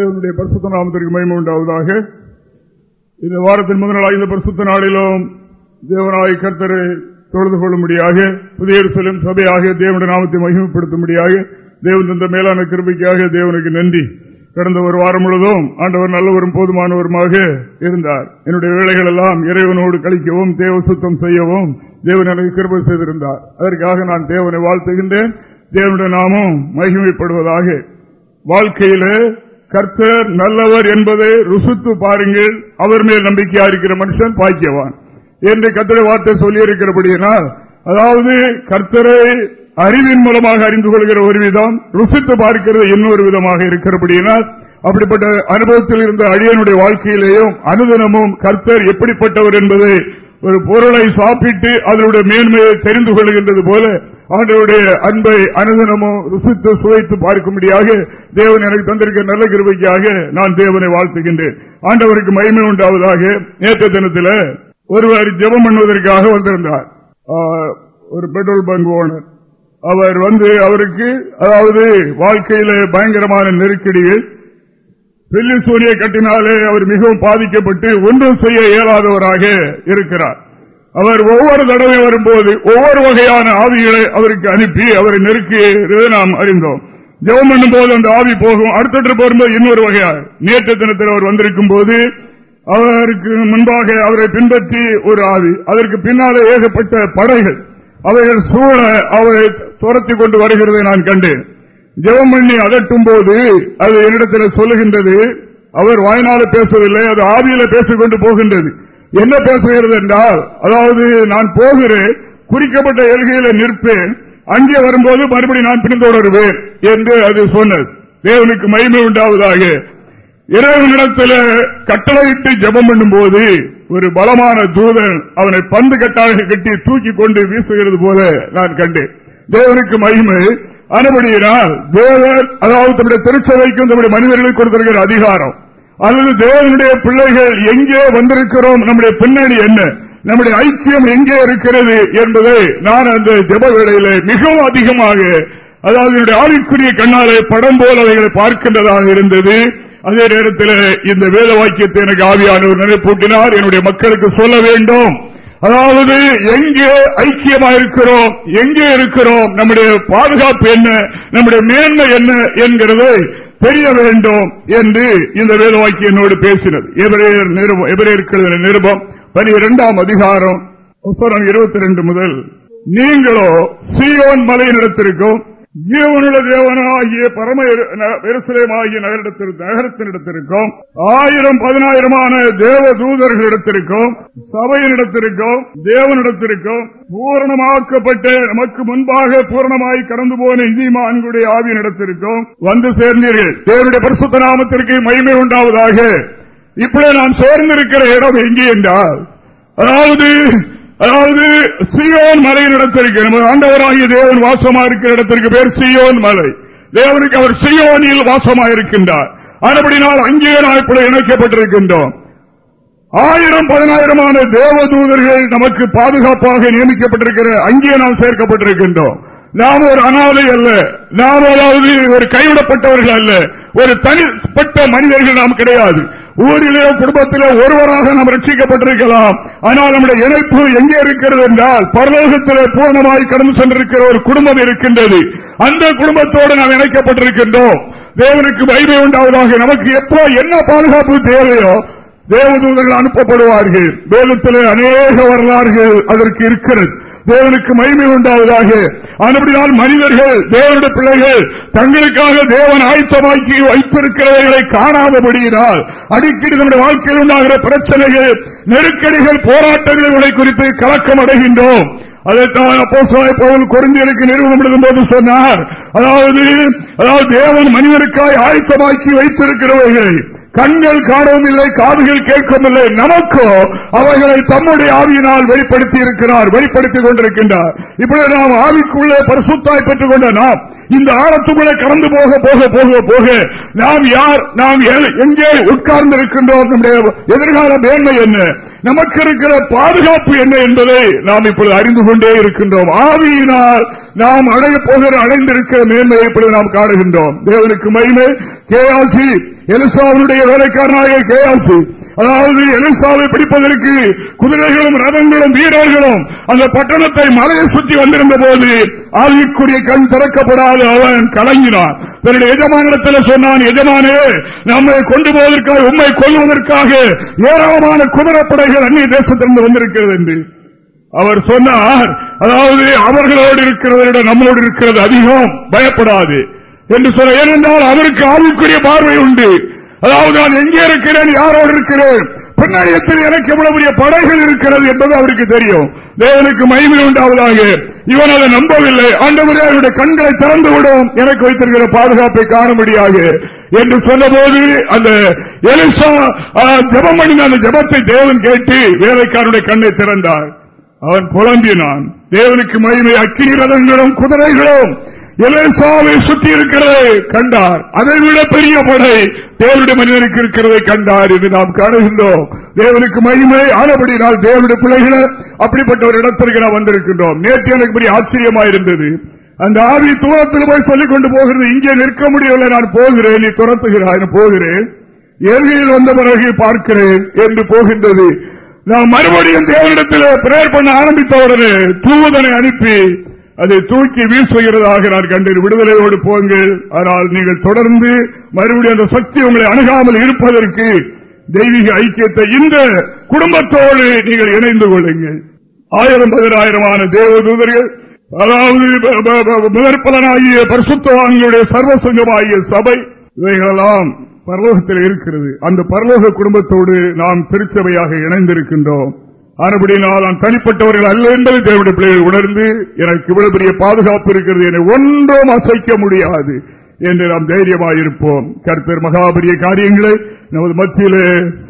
தேவனுடைய பரிசுத்த நாமத்திற்கு மயிமை உண்டாவதாக. இந்த வாரத்தின் முதல் இந்த பரிசுத்த நாளிலும் தேவனாய் கர்த்தரை தொழுது கொள்ளும்படியாக புதிய செல்லும் சபையாக தேவனுடைய நாமத்தை மகிமைப்படுத்தும்படியாக தேவன் தந்த மேலான கிருபிக்காக தேவனுக்கு நன்றி. கடந்த ஒரு வாரம் முழுவதும் ஆண்டவர் நல்லவரும் போதுமானவருமாக இருந்தார். என்னுடைய வேலைகள் எல்லாம் இறைவனோடு கழிக்கவும் தேவ சுத்தம் செய்யவும் தேவன் எனக்கு கிருபை செய்திருந்தார். அதற்காக நான் தேவனை வாழ்த்துகின்றேன். தேவனுடைய நாமும் மகிமைப்படுவதாக. வாழ்க்கையில கர்த்தர் நல்லவர் என்பதை ருசுத்து பாருங்கள். அவர் மேல் நம்பிக்கையா இருக்கிற மனுஷன் பாக்கியவான். என்று கர்த்தரை வார்த்தை சொல்லி இருக்கிறபடியினால் அதாவது கர்த்தரை அறிவின் மூலமாக அறிந்து கொள்கிற ஒரு விதம் ருசித்து பார்க்கிறது இன்னொரு விதமாக இருக்கிறபடியினால் அப்படிப்பட்ட அனுபவத்தில் இருந்த அழியனுடைய வாழ்க்கையிலேயும் அனுதினமும் கர்த்தர் எப்படிப்பட்டவர் என்பதை ஒரு பொருளை சாப்பிட்டு அதனுடைய மேன்மையை தெரிந்து கொள்கின்றது போல ஆண்டவருடைய அன்பை அனுதனமும் ருசித்து சுவைத்து பார்க்கும்படியாக தேவன் எனக்கு தந்திருக்க நல்ல கிருவைக்காக நான் தேவனை வாழ்த்துகின்றேன். ஆண்டவருக்கு மகிமை உண்டாவதாக நேற்று தினத்தில் ஒருவர் ஜெபம் பண்ணுவதற்காக வந்திருந்தார். ஒரு பெட்ரோல் பங்க் ஓனர். அவர் வந்து அவருக்கு அதாவது வாழ்க்கையில பயங்கரமான நெருக்கடியில் பெல்லி சூரிய கட்டினாலே அவர் மிகவும் பாதிக்கப்பட்டு ஒன்றும் செய்ய இயலாதவராக இருக்கிறார். அவர் ஒவ்வொரு தடவை வரும்போது ஒவ்வொரு வகையான ஆவிகளை அவருக்கு அனுப்பி அவரை நெருக்கி நாம் அறிந்தோம். ஜெவம் பண்ணும் போது அந்த ஆவி போகும். அடுத்த போகும்போது இன்னொரு வகையாக நேற்று தினத்தில் அவர் வந்திருக்கும் போது அவருக்கு முன்பாக அவரை பின்பற்றி ஒரு ஆவி. அதற்கு பின்னாலே ஏகப்பட்ட படைகள். அவைகள் சூழ அவரை துரத்தி கொண்டு வருகிறதை நான் கண்டேன். ஜெவம் பண்ணி அதட்டும் போது அது என்னிடத்தில் சொல்லுகின்றது. அவர் வாய்நாள பேசவில்லை அது ஆவியில பேசிக்கொண்டு போகின்றது. என்ன பேசுகிறது என்றால் அதாவது நான் போகிறேன் குறிக்கப்பட்ட எல்கையில நிற்பேன் அங்கே வரும்போது மறுபடி நான் பின்தொடருவேன் என்று அது சொன்னது. தேவனுக்கு மகிமை உண்டாவதாக. இறைவனிடத்தில் கட்டளையிட்டு ஜபம் பண்ணும் போது ஒரு பலமான தூதன் அவனை பந்து கட்டாக கட்டி தூக்கி கொண்டு வீசுகிறது போல நான் கண்டேன். தேவனுக்கு மகிமை. அனுபடியினால் தேவர் அதாவது தம்முடைய திருச்சபைக்கும் தம்முடைய மனிதர்களுக்கு கொடுத்திருக்கிற அதிகாரம். அல்லது தேவனுடைய பிள்ளைகள் எங்கே வந்திருக்கிறோம்? நம்முடைய பின்னணி என்ன? நம்முடைய ஐக்கியம் எங்கே இருக்கிறது என்பதை நான் அந்த ஜப வேளையில மிகவும் அதிகமாக அதாவது என்னுடைய ஆவிக்குரிய கண்ணாலே படம் போல அவைகளை பார்க்கின்றதாக இருந்தது. அதே நேரத்தில் இந்த வேத வாக்கியத்தை எனக்கு ஆவியானவர் நினைப்பூட்டினார். என்னுடைய மக்களுக்கு சொல்ல வேண்டும். அதாவது எங்கே ஐக்கியமா இருக்கிறோம்? எங்கே இருக்கிறோம்? நம்முடைய பாதுகாப்பு என்ன? நம்முடைய மேன்மை என்ன? என்கிறதை தெரிய வேண்டும் என்று இந்த வேதவாக்கி என்னோடு பேசினது. எபிரேயர் நிருபம் பனிரெண்டாம் அதிகாரம் இருபத்தி ரெண்டு முதல் நீங்களோ சியோன் மலையினிடத்திற்கும் ஜீவனுள்ள தேவனாகிய பரம எருசலேமாகிய நகரத்தினிடத்திற்கும் ஆயிரம் பதினாயிரமான தேவ தூதர்களிடத்திற்கும் சபையினிடத்திற்கும் தேவனிடத்திற்கும் பூரணமாக்கப்பட்ட நமக்கு முன்பாக பூரணமாய் கடந்து போன இந்தியமான்களுடைய ஆவியனிடத்திற்கும் வந்து சேர்ந்தீர்கள். தேவனுடைய பரிசுத்த நாமத்திற்கு மகிமை உண்டாவதாக. இப்படி நாம் சேர்ந்திருக்கிற இடம் எங்கே என்றால் அதாவது அதாவது சியோன் மலையின் இடத்திற்கு நமது ஆண்டவராகிய தேவன் வாசமா இருக்கிற இடத்திற்கு பேர் சியோன் மலை. தேவனுக்கு அவர் சியோனில் வாசமா இருக்கின்றார். அதுபடினால் அங்கே நான் இணைக்கப்பட்டிருக்கின்றோம். ஆயிரம் பதினாயிரமான தேவதூதர்கள் நமக்கு பாதுகாப்பாக நியமிக்கப்பட்டிருக்கிற அங்கே நாம் சேர்க்கப்பட்டிருக்கின்றோம். நாம் ஒரு அனாதை அல்ல. நாம் அதாவது ஒரு கைவிடப்பட்டவர்கள் அல்ல. ஒரு தனிப்பட்ட மனிதர்கள் நாம் கிடையாது. ஊரிலே குடும்பத்திலே ஒருவராக நாம் ரட்சிக்கப்பட்டிருக்கலாம். ஆனால் நம்முடைய இணைப்பு எங்கே இருக்கிறது என்றால் பரலோகத்திலே பூர்ணமாய் கடந்து சென்றிருக்கிற ஒரு குடும்பம் இருக்கின்றது. அந்த குடும்பத்தோடு நாம் இணைக்கப்பட்டிருக்கின்றோம். தேவனுக்கு வைமை உண்டாவதாக நமக்கு எப்போ என்ன பாதுகாப்பு தேவையோ தேவதூதர்கள் அனுப்பப்படுவார்கள். வேலத்திலே அநேக வரலாறுகள் அதற்கு இருக்கிறது. தேவனுக்கு மகிமை உண்டாவதாக. அதுபடியால் மனிதர்கள் தேவனுடைய பிள்ளைகள் தங்களுக்காக தேவன் ஆயத்தமாக்கி வைத்திருக்கிறவர்களை காணாதபடியினால் அடிக்கடி நம்முடைய வாழ்க்கையில் உண்டாகிற பிரச்சனைகள் நெருக்கடிகள் போராட்டங்களை குறித்து கலக்கம் அடைகின்றோம். அதைத்தான் அப்போ பவுல் குறைஞ்சலுக்கு நிறுவனம் போது சொன்னார். அதாவது அதாவது தேவன் மனிதனுக்காய் ஆயத்தமாக்கி வைத்திருக்கிறவர்களை கண்கள் காணவும் இல்லை காதுகள் கேட்கவும் இல்லை. நமக்கோ அவைகளை தம்முடைய ஆவியினால் வெளிப்படுத்தி இருக்கிறார் வெளிப்படுத்திக் கொண்டிருக்கின்றார். இப்படி நாம் ஆவிக்குள்ளே பரிசுத்தாய் பெற்றுக் கொண்ட நாம் இந்த ஆழத்துக்குள்ளே கடந்து போக போக போக போக நாம் யார்? நாம் எங்கே உட்கார்ந்து இருக்கின்றோம் நம்முடைய எதிர்கால மேன்மை என்ன? நமக்கு இருக்கிற பாதுகாப்பு என்ன என்பதை நாம் இப்பொழுது அறிந்து கொண்டே இருக்கின்றோம். ஆவியினால் நாம் அடைய போகிற அடைந்திருக்கிற மேன்மையை இப்பொழுது நாம் காணுகின்றோம். தேவனுக்கு மகிமை. கேஆசி எலிசாவுடைய வேலைக்காரனாக கேஆசு அதாவது எலிசாவை பிடிப்பதற்கு குதிரைகளும் ரதங்களும் வீரர்களும் அந்த பட்டணத்தை மலையை சுற்றி வந்திருந்த போது ஆவிக்குரிய கண் திறக்கப்படாது அவன் கலங்கினான். தன்னுடைய எஜமானிடத்தில் சொன்னான் எஜமானே நம்மை கொண்டு போவதற்காக உண்மை கொள்வதற்காக ஏராளமான குதிரைப்படைகள் அந்நிய தேசத்திலிருந்து வந்திருக்கிறது என்று. அவர் சொன்னார் அதாவது அவர்களோடு இருக்கிறவரிடம் நம்மளோடு இருக்கிறது அதிகம் பயப்படாது. என்று சொல்ல ஏனென்றால் அவருக்கு ஆவிக்குரிய பார்வை உண்டு. அதாவது நான் எங்கே இருக்கிறேன் யாரோடு இருக்கிறேன் பின்னணியத்தில் எனக்கு எவ்வளவு பெரிய படைகள் இருக்கிறது என்பது அவருக்கு தெரியும். தேவனுக்கு மகிமை உண்டாவதாக. இவன் அதை நம்பவில்லை. ஆண்டவரே அவருடைய கண்களை திறந்துவிடும் எனக்கு வைத்திருக்கிற பாதுகாப்பை காணும்படியாக என்று சொன்னபோது அந்த எலிசா ஜபம் பண்ணின அந்த ஜபத்தை தேவன் கேட்டு வேலைக்காரனுடைய கண்ணை திறந்தார். அவன் புலம்பினான். தேவனுக்கு மகிமை அக்கினி ரதங்களும் குதிரைகளும் எலேசாவை சுற்றி இருக்கிறதை கண்டார். அதை விட பெரிய படை தேவனுடைய மனிதனுக்கு இருக்கிறதை கண்டார் என்று நாம் காணுகின்றோம். தேவனுக்கு மகிமை ஆனபடினால் தேவனுடைய பிள்ளைகளை அப்படிப்பட்ட ஒரு இடத்திற்கு நாம் வந்திருக்கின்றோம். நேற்று எனக்கு பெரிய ஆச்சரியமா இருந்தது. அந்த ஆவி தூரத்தில் போய் சொல்லிக் கொண்டு போகிறது இங்கே நிற்க முடியவில்லை நான் போகிறேன் நீ துரத்துகிறாய் போகிறேன். ஏழ்கையில் வந்த பிறகு பார்க்கிறேன் என்று போகின்றது. நான் மறுபடியும் தேவனிடத்தில் பிரேர் பண்ண ஆரம்பித்தவுடனே தூதனை அனுப்பி அதை தூக்கி வீசுகிறதாக நான் கண்டேன். விடுதலையோடு போங்கள். ஆனால் நீங்கள் தொடர்ந்து மறுபடியும் அந்த சக்தி உங்களை அணுகாமல் இருப்பதற்கு தெய்வீக ஐக்கியத்தை இந்த குடும்பத்தோடு நீங்கள் இணைந்து கொள்ளுங்கள். ஆயிரம் பதினாயிரமான தேவதூதர்கள் அதாவது முதற்பலனாகிய பரிசுத்தவான்களுடைய சர்வசங்கமாகிய சபை இவைகளெல்லாம் பரலோகத்தில் இருக்கிறது. அந்த பரலோக குடும்பத்தோடு நாம் திருச்சபையாக இணைந்திருக்கின்றோம். ஆனபடியினால் நான் தனிப்பட்டவர்கள் அல்ல என்பதை தேவையான பிள்ளைகள் உணர்ந்து எனக்கு இவ்வளவு பெரிய பாதுகாப்பு இருக்கிறது என ஒன்றும் அசைக்க முடியாது என்று நாம் தைரியமாக இருப்போம் கருத்தர் மகாபரிய காரியங்களை நமது மத்தியிலே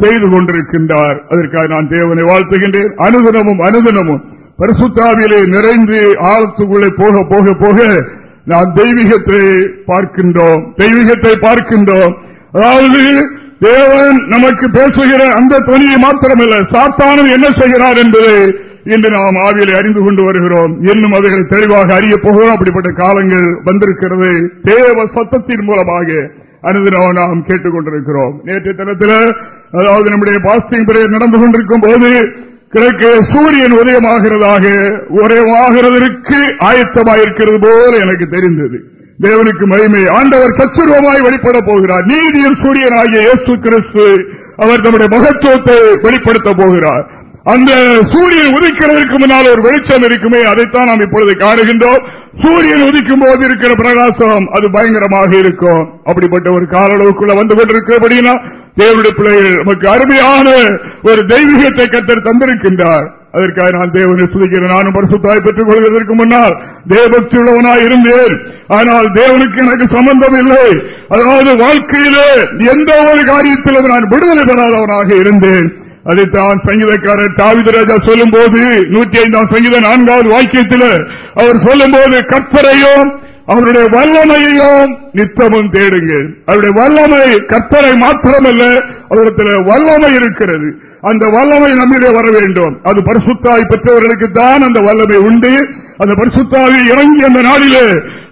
செய்து கொண்டிருக்கின்றார். அதற்காக நான் தேவனை வாழ்த்துகின்றேன். அனுதினமும் அனுதினமும் பரிசுத்தாவிலே நிறைந்து ஆழத்துக்குள்ளே போக போக போக நாம் தெய்வீகத்தை பார்க்கின்றோம். தெய்வீகத்தை பார்க்கின்றோம். அதாவது தேவன் நமக்கு பேசுகிற அந்த துணியை மாத்திரமல்ல சாத்தானும் என்ன செய்கிறார் என்பதை இன்று நாம் ஆவியலை அறிந்து கொண்டு வருகிறோம். இன்னும் அவைகளை தெளிவாக அறிய போகிறோம். அப்படிப்பட்ட காலங்கள் வந்திருக்கிறது. தேவ சத்தத்தின் மூலமாக அனுதினம் நாம் கேட்டுக் கொண்டிருக்கிறோம் நேற்று தினத்தில் அதாவது நம்முடைய பாஸ்டிங் பிரேயர் நடந்து கொண்டிருக்கும் போது கிழக்கு சூரியன் உதயமாகிறதாக உதயமாகிறதற்கு ஆயத்தமாயிருக்கிறது போல எனக்கு தெரிந்தது. தேவனுக்கு மகிமை. ஆண்டவர் சச்சுருவமாய் வெளிப்பட போகிறார். நீதியின் சூரியனாகிய இயேசு கிறிஸ்து அவர் தம்முடைய மகத்துவத்தை வெளிப்படுத்த போகிறார். அந்த சூரியன் உதிக்கிறதற்கு முன்னால் ஒரு வெளிச்சம் இருக்குமே அதைத்தான் நாம் இப்பொழுது காணுகின்றோம். சூரியன் உதிக்கும் போது இருக்கிற பிரகாசம் அது பயங்கரமாக இருக்கும். அப்படிப்பட்ட ஒரு கால அளவுக்குள்ள வந்து கொண்டிருக்கிறபடினா தேவனுடைய பிள்ளைகள் நமக்கு அருமையான ஒரு தெய்வீகத்தை கத்தர் தந்திருக்கின்றார். அதற்காக நான் தேவனை சுதிக்கிறேன் நானும் பரிசுத்தாய் பெற்றுக் கொள்வதற்கு முன்னால் தேவபக்தி உள்ளவனாய் இருந்தேன். ஆனால் தேவனுக்கு எனக்கு சம்பந்தம் இல்லை. அதாவது வாழ்க்கையிலே எந்த ஒரு காரியத்திலும் நான் விடுதலை பெறாதவனாக இருந்தேன். அதைத்தான் சங்கீதக்காரர் தாவிதராஜா சொல்லும் போது நூற்றி ஐந்தாம் சங்கீத நான்காவது வாக்கியத்தில் அவர் சொல்லும் போது கற்பரையும் அவருடைய வல்லமையையும் நித்தமும் தேடுங்கள். அவருடைய வல்லமை கற்பரை மாத்திரமல்ல அவரிடத்தில் வல்லமை இருக்கிறது. அந்த வல்லமை நம்மிலே வர வேண்டும். அது பரிசுத்தாய் பெற்றவர்களுக்கு தான் அந்த வல்லமை உண்டு. அந்த பரிசுத்தாவை இறங்கி அந்த நாளிலே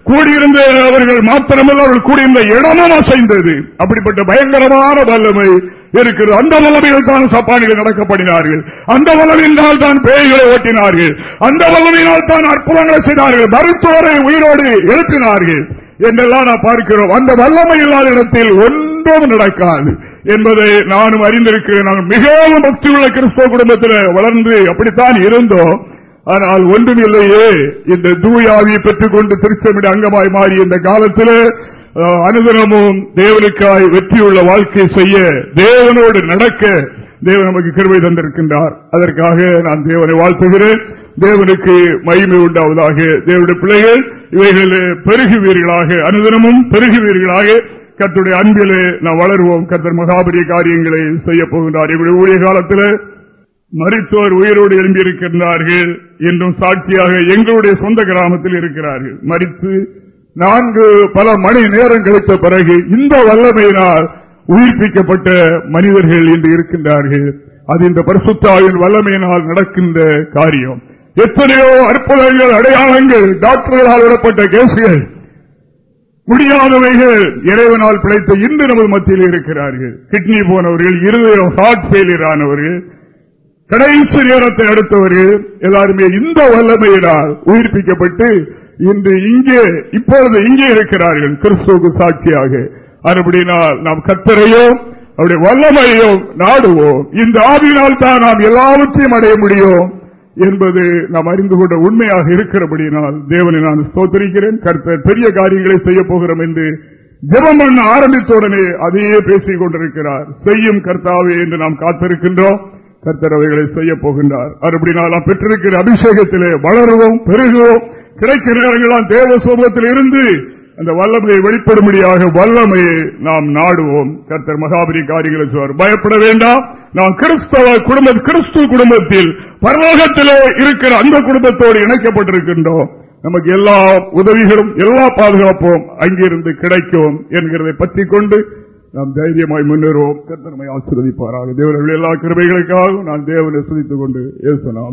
கூடியிருந்த அவர்கள் மாத்திரமல்ல அவர்கள் கூடியிருந்த இடமும் அசைந்தது. அப்படிப்பட்ட பயங்கரமான வல்லமை இருக்கிறது. அந்த வல்லமையில் தான் சப்பானிகள் நடக்கப்படினார்கள் அந்த வல்லமையினால் தான் பேய்களை ஓட்டினார்கள். அந்த வல்லமையினால் தான் அற்புதங்களை செய்தார்கள். மருத்துவரை உயிரோடு எழுப்பினார்கள். என்றெல்லாம் நான் பார்க்கிறோம். அந்த வல்லமை இல்லாத இடத்தில் ஒன்றும் நடக்காது. என்பதை நானும் அறிந்திருக்கிறேன். நான் மிகவும் பக்தியுள்ள கிறிஸ்தவ குடும்பத்தில் வளர்ந்து அப்படித்தான் இருந்தோம். ஆனால் ஒன்றுமில்லையே இந்த தூயாவியை பெற்றுக் கொண்டு திருச்சமிட அங்கமாய் மாறி இந்த காலத்தில் அனுதினமும் தேவனுக்காய் வெற்றியுள்ள வாழ்க்கை செய்ய தேவனோடு நடக்க தேவன் நமக்கு கிருவை தந்திருக்கின்றார். அதற்காக நான் தேவனை வாழ்த்துகிறேன். தேவனுக்கு மகிமை உண்டாவதாக தேவனுடைய பிள்ளைகள் இவைகளில் பெருகுவீர்களாக அனுதினமும் பெருகுவீர்களாக கத்துடைய அன்பிலே நாம் வளருவோம். கத்தர் மகாபரிய காரியங்களை செய்ய போகின்றார். இவருடைய ஊழிய காலத்தில் மருத்துவர் உயிரோடு எழும்பியிருக்கின்றார்கள் என்றும் சாட்சியாக எங்களுடைய சொந்த கிராமத்தில் இருக்கிறார்கள். மறித்து நான்கு பல மணி நேரம் கிடைத்த பிறகு இந்த வல்லமையினால் உயிர்ப்பிக்கப்பட்ட மனிதர்கள் இன்று இருக்கின்றார்கள். அது இந்த பரிசுத்தாவின் வல்லமையினால் நடக்கின்ற காரியம். எத்தனையோ அற்புதங்கள் அடையாளங்கள் டாக்டர்களால் விடப்பட்ட கேசுகள் முடியாதவைகள் இறைவனால் பிழைத்த இன்று நமது மத்தியில் இருக்கிறார்கள். கிட்னி போனவர்கள் இருதயம் ஹார்ட் ஃபெயிலியர் ஆனவர்கள் கடைசி நேரத்தை அடுத்தவர்கள் எல்லாருமே இந்த வல்லமையினால் உயிர்ப்பிக்கப்பட்டு இன்று இங்கே இப்பொழுது இங்கே இருக்கிறார்கள். கிறிஸ்துவுக்கு சாட்சியாக. அதுபடினால் நாம் கத்தரையும் அவருடைய வல்லமையும் நாடுவோம். இந்த ஆவியினால் தான் நாம் எல்லாவற்றையும் அடைய முடியும். என்பது நாம் அறிந்து கொண்ட உண்மையாக இருக்கிறபடியினால் தேவனை நான் ஸ்தோத்தரிக்கிறேன். கருத்தர் பெரிய காரியங்களை செய்ய போகிறோம் என்று ஜெபம் பண்ண ஆரம்பித்தவுடனே அதையே பேசிக் கொண்டிருக்கிறார். செய்யும் கர்த்தாவே என்று நாம் காத்திருக்கின்றோம். கர்த்தர் அவைகளை செய்ய போகின்றார். அப்படினால் நாம் பெற்றிருக்கிற அபிஷேகத்திலே வளருவோம் பெருகுவோம். கிடைக்கிற நேரங்களாம் தேவ சோபத்தில் இருந்து அந்த வல்லமையை வெளிப்படும்படியாக வல்லமையை நாம் நாடுவோம். கர்த்தர் மகாபரி காரியங்களை சொல்வார். பயப்பட வேண்டாம் நாம் கிறிஸ்தவ குடும்ப கிறிஸ்து குடும்பத்தில் பரலோகத்திலே இருக்கிற அந்த குடும்பத்தோடு இணைக்கப்பட்டிருக்கின்றோம். நமக்கு எல்லா உதவிகளும் எல்லா பாதுகாப்பும் அங்கிருந்து கிடைக்கும் என்கிறதை பற்றி கொண்டு நாம் தைரியமாய் முன்னேறுவோம். கர்த்தனமை ஆசீர்வதிப்பாராக. தேவர்கள் எல்லா கிருமைகளுக்காகவும் நான் தேவனை சுதித்துக் கொண்டு ஏசுனாம்